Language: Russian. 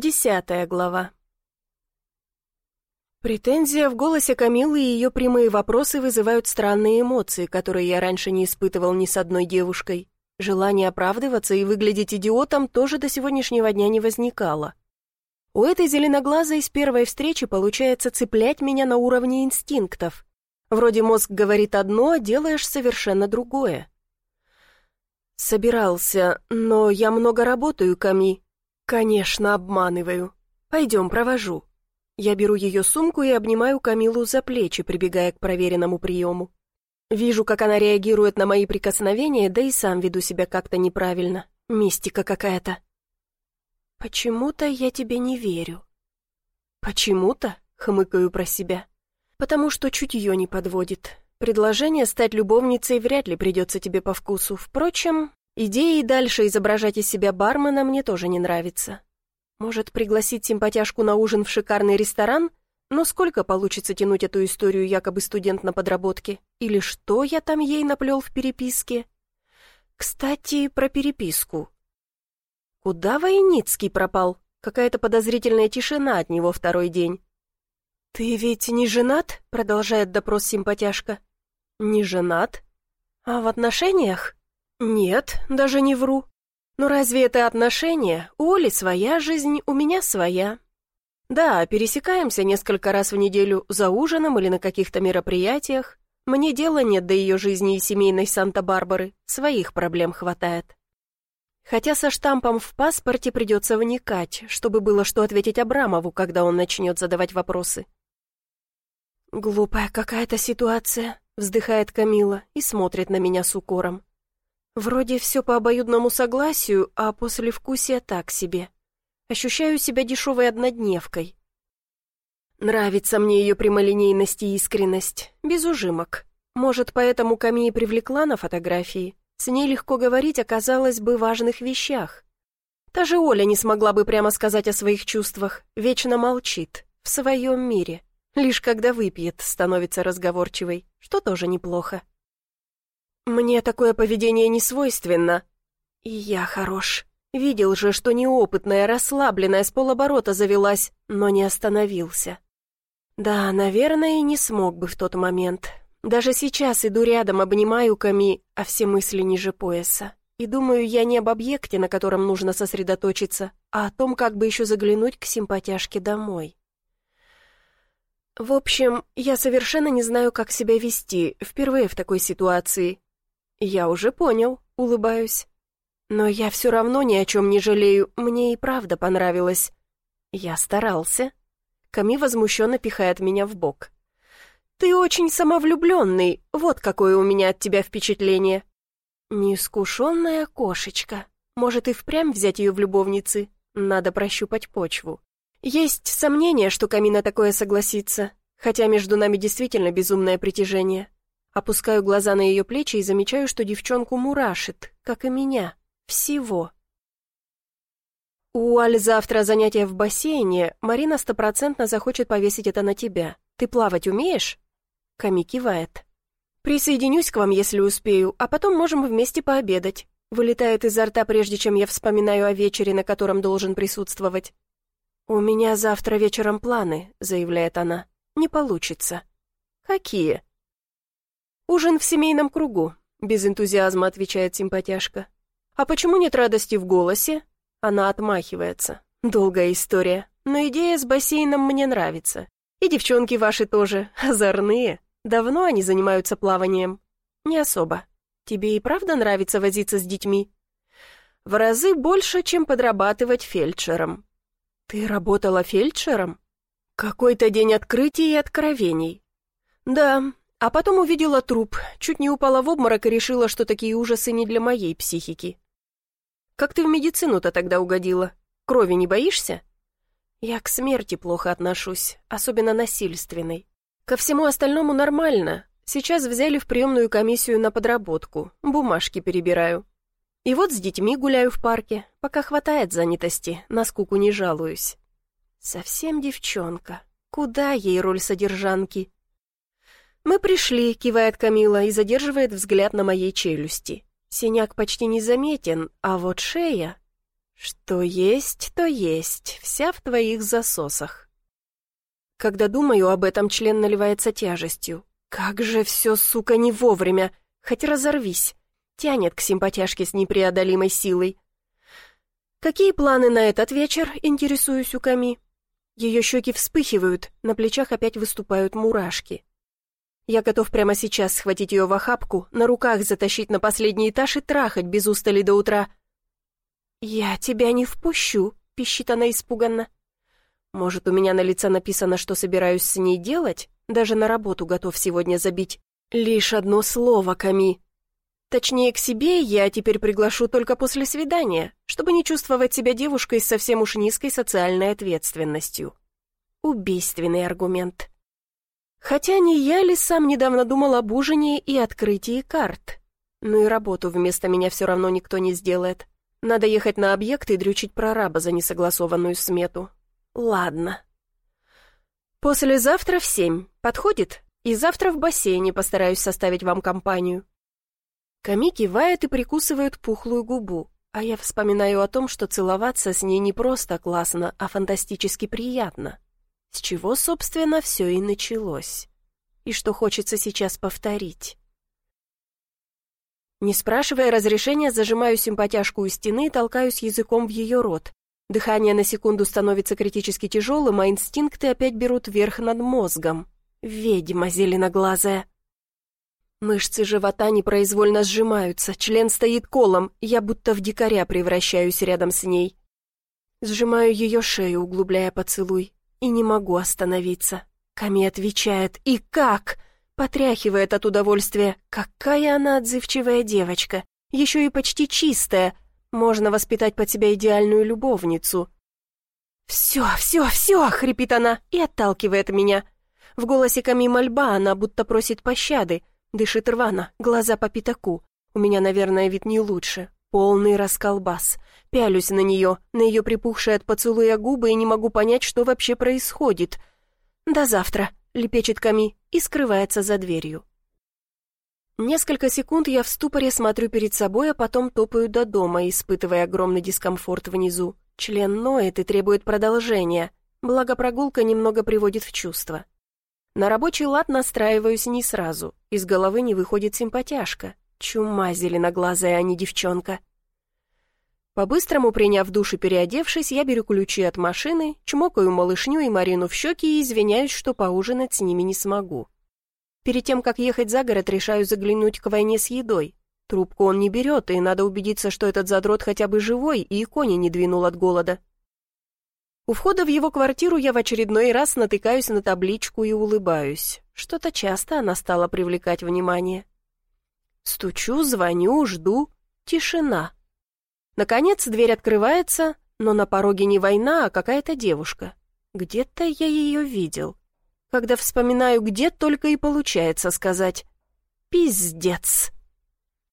Десятая глава. Претензия в голосе Камилы и ее прямые вопросы вызывают странные эмоции, которые я раньше не испытывал ни с одной девушкой. Желание оправдываться и выглядеть идиотом тоже до сегодняшнего дня не возникало. У этой зеленоглазой с первой встречи получается цеплять меня на уровне инстинктов. Вроде мозг говорит одно, а делаешь совершенно другое. Собирался, но я много работаю, Ками, «Конечно, обманываю. Пойдем, провожу». Я беру ее сумку и обнимаю Камилу за плечи, прибегая к проверенному приему. Вижу, как она реагирует на мои прикосновения, да и сам веду себя как-то неправильно. Мистика какая-то. «Почему-то я тебе не верю». «Почему-то?» — хмыкаю про себя. «Потому что чутье не подводит. Предложение стать любовницей вряд ли придется тебе по вкусу. Впрочем, Идея и дальше изображать из себя бармена мне тоже не нравится. Может, пригласить симпатяшку на ужин в шикарный ресторан? Но сколько получится тянуть эту историю якобы студент на подработке? Или что я там ей наплел в переписке? Кстати, про переписку. Куда Войницкий пропал? Какая-то подозрительная тишина от него второй день. «Ты ведь не женат?» — продолжает допрос симпатяшка. «Не женат? А в отношениях?» «Нет, даже не вру. Но разве это отношения? У Оли своя жизнь, у меня своя. Да, пересекаемся несколько раз в неделю за ужином или на каких-то мероприятиях. Мне дела нет до ее жизни и семейной Санта-Барбары, своих проблем хватает. Хотя со штампом в паспорте придется вникать, чтобы было что ответить Абрамову, когда он начнет задавать вопросы. «Глупая какая-то ситуация», — вздыхает Камила и смотрит на меня с укором. Вроде все по обоюдному согласию, а после вкусия так себе. Ощущаю себя дешевой однодневкой. Нравится мне ее прямолинейность и искренность, без ужимок. Может, поэтому Ками и привлекла на фотографии. С ней легко говорить оказалось бы важных вещах. Та же Оля не смогла бы прямо сказать о своих чувствах, вечно молчит, в своем мире. Лишь когда выпьет, становится разговорчивой, что тоже неплохо. Мне такое поведение не свойственно. И я хорош. Видел же, что неопытная, расслабленная, с полоборота завелась, но не остановился. Да, наверное, и не смог бы в тот момент. Даже сейчас иду рядом, обнимаю Ками, а все мысли ниже пояса. И думаю я не об объекте, на котором нужно сосредоточиться, а о том, как бы еще заглянуть к симпатяшке домой. В общем, я совершенно не знаю, как себя вести, впервые в такой ситуации, «Я уже понял», — улыбаюсь. «Но я все равно ни о чем не жалею, мне и правда понравилось». «Я старался». Ками возмущенно пихает меня в бок. «Ты очень самовлюбленный, вот какое у меня от тебя впечатление». «Неискушенная кошечка. Может, и впрямь взять ее в любовницы? Надо прощупать почву». Есть сомнение, что Камина такое согласится, хотя между нами действительно безумное притяжение. Опускаю глаза на ее плечи и замечаю, что девчонку мурашит, как и меня. Всего. У Аль завтра занятия в бассейне. Марина стопроцентно захочет повесить это на тебя. Ты плавать умеешь? Ками кивает. Присоединюсь к вам, если успею, а потом можем вместе пообедать. Вылетает изо рта, прежде чем я вспоминаю о вечере, на котором должен присутствовать. «У меня завтра вечером планы», — заявляет она. «Не получится». «Какие?» «Ужин в семейном кругу», — без энтузиазма отвечает симпатяшка. «А почему нет радости в голосе?» Она отмахивается. «Долгая история, но идея с бассейном мне нравится. И девчонки ваши тоже, озорные. Давно они занимаются плаванием?» «Не особо. Тебе и правда нравится возиться с детьми?» «В разы больше, чем подрабатывать фельдшером». «Ты работала фельдшером?» «Какой-то день открытий и откровений». «Да, а потом увидела труп, чуть не упала в обморок и решила, что такие ужасы не для моей психики. «Как ты в медицину-то тогда угодила? Крови не боишься?» «Я к смерти плохо отношусь, особенно насильственной. Ко всему остальному нормально. Сейчас взяли в приемную комиссию на подработку, бумажки перебираю. И вот с детьми гуляю в парке, пока хватает занятости, на скуку не жалуюсь». «Совсем девчонка. Куда ей роль содержанки?» «Мы пришли», — кивает Камила и задерживает взгляд на моей челюсти. Синяк почти незаметен, а вот шея... Что есть, то есть, вся в твоих засосах. Когда думаю об этом, член наливается тяжестью. Как же все, сука, не вовремя, хоть разорвись. Тянет к симпатяшке с непреодолимой силой. «Какие планы на этот вечер?» — интересуюсь у Ками. Ее щеки вспыхивают, на плечах опять выступают мурашки. Я готов прямо сейчас схватить ее в охапку, на руках затащить на последний этаж и трахать без устали до утра. «Я тебя не впущу», — пищит она испуганно. «Может, у меня на лице написано, что собираюсь с ней делать? Даже на работу готов сегодня забить. Лишь одно слово, Ками. Точнее, к себе я теперь приглашу только после свидания, чтобы не чувствовать себя девушкой с совсем уж низкой социальной ответственностью. Убийственный аргумент. Хотя не я ли сам недавно думал об ужине и открытии карт. Ну и работу вместо меня все равно никто не сделает. Надо ехать на объект и дрючить прораба за несогласованную смету. Ладно. Послезавтра в семь. Подходит? И завтра в бассейне постараюсь составить вам компанию. Ками кивает и прикусывает пухлую губу, а я вспоминаю о том, что целоваться с ней не просто классно, а фантастически приятно. С чего, собственно, все и началось. И что хочется сейчас повторить. Не спрашивая разрешения, зажимаю симпатяшку у стены и толкаюсь языком в ее рот. Дыхание на секунду становится критически тяжелым, а инстинкты опять берут верх над мозгом. Ведьма зеленоглазая. Мышцы живота непроизвольно сжимаются, член стоит колом, я будто в дикаря превращаюсь рядом с ней. Сжимаю ее шею, углубляя поцелуй, и не могу остановиться. Ками отвечает «И как?» Потряхивает от удовольствия. Какая она отзывчивая девочка. Еще и почти чистая. Можно воспитать под себя идеальную любовницу. «Все, все, все!» — хрипит она и отталкивает меня. В голосе Ками мольба, она будто просит пощады. Дышит рвано, глаза по пятаку. У меня, наверное, вид не лучше. Полный расколбас. Пялюсь на нее, на ее припухшие от поцелуя губы и не могу понять, что вообще происходит. «До завтра», — лепечет Ками и скрывается за дверью. Несколько секунд я в ступоре смотрю перед собой, а потом топаю до дома, испытывая огромный дискомфорт внизу. Член ноет и требует продолжения, благо прогулка немного приводит в чувство. На рабочий лад настраиваюсь не сразу. Из головы не выходит симпатяшка. Чума зеленоглазая, а не девчонка. По-быстрому приняв душ и переодевшись, я беру ключи от машины, чмокаю малышню и Марину в щеки и извиняюсь, что поужинать с ними не смогу. Перед тем, как ехать за город, решаю заглянуть к войне с едой. Трубку он не берет, и надо убедиться, что этот задрот хотя бы живой и кони не двинул от голода. У входа в его квартиру я в очередной раз натыкаюсь на табличку и улыбаюсь. Что-то часто она стала привлекать внимание. Стучу, звоню, жду. Тишина. Наконец дверь открывается, но на пороге не война, а какая-то девушка. Где-то я ее видел. Когда вспоминаю, где, только и получается сказать «Пиздец».